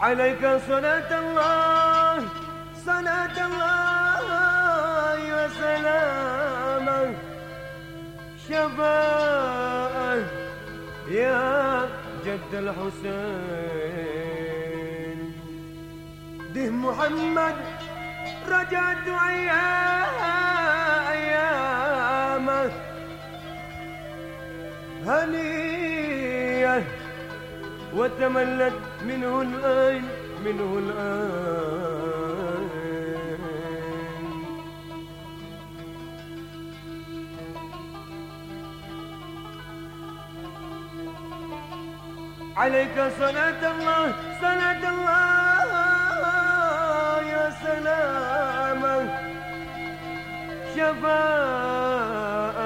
عليك صلاة الله صلاة الله وسلامه شفاء يا جد الحسين. ده محمد رجعت أيامه. هنية وتملت منه الآن منه الآن عليك صلاة الله صلاة الله يا سلامة شفاء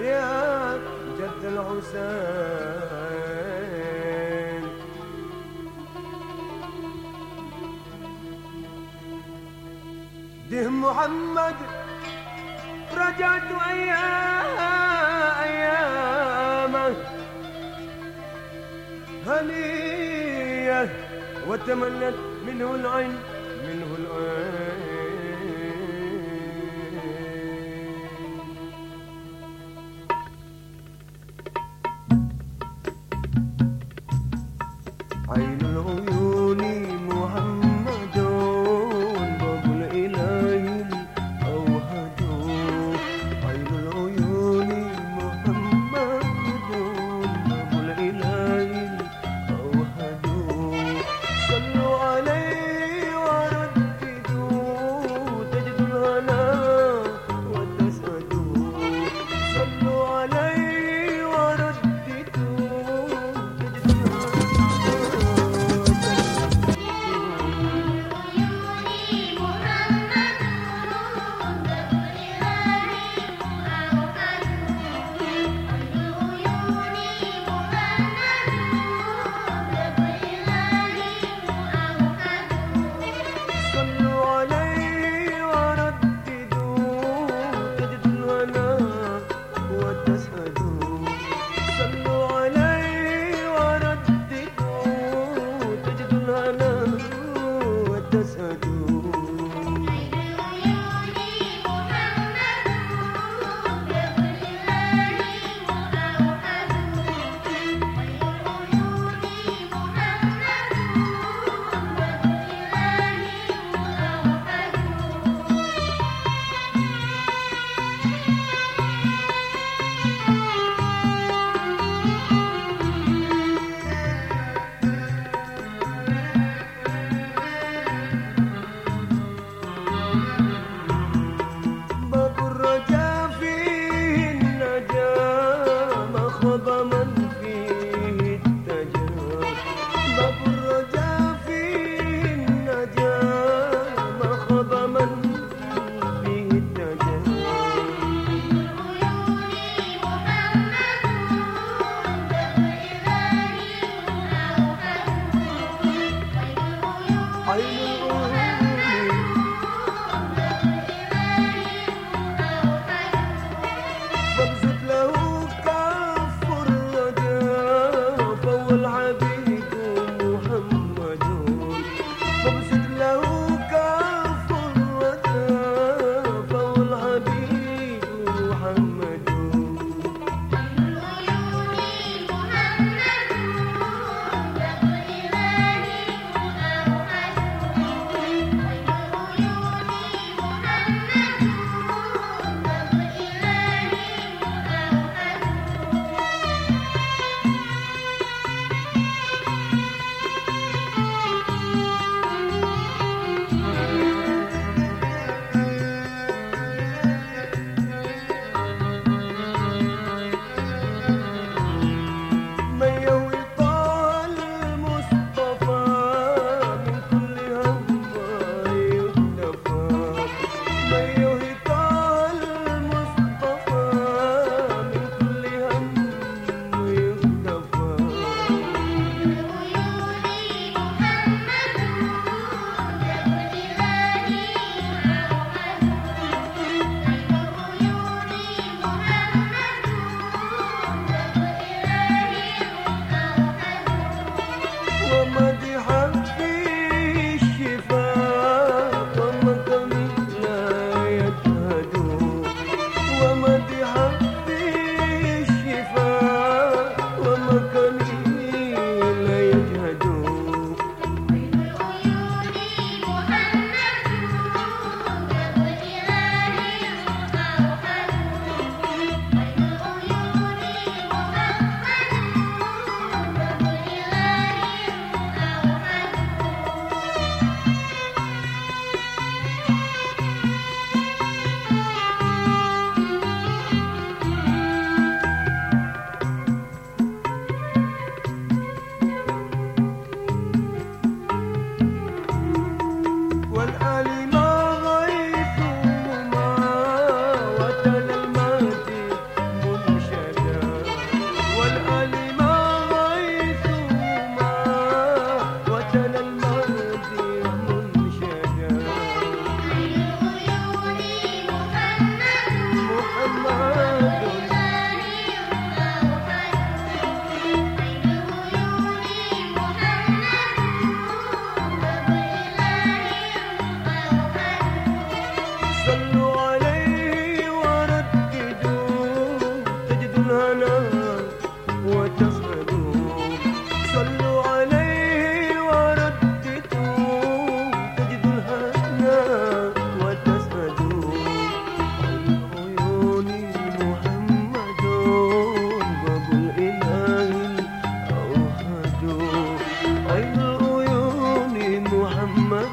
يا جد الحسين ده محمد رجعت أيامه. هنية وتملت منه العين منه العين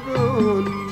Rasul